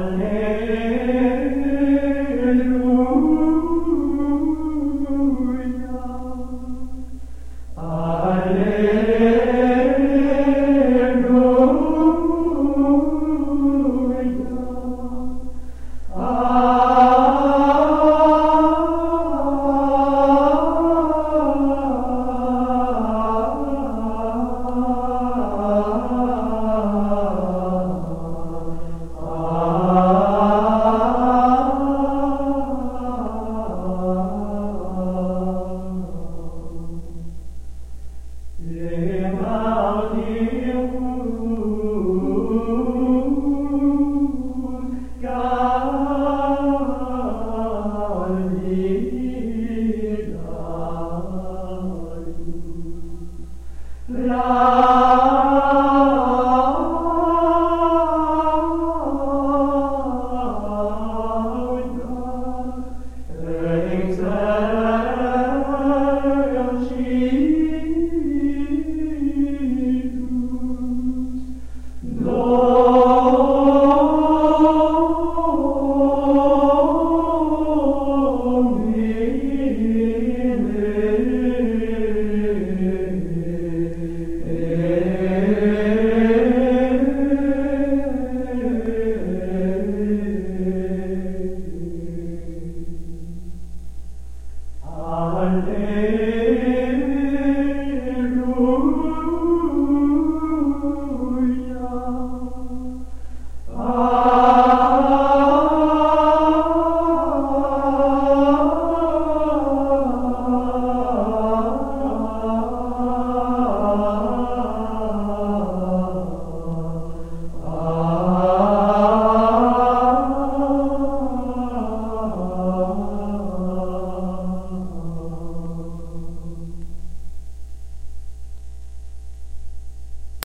Amen.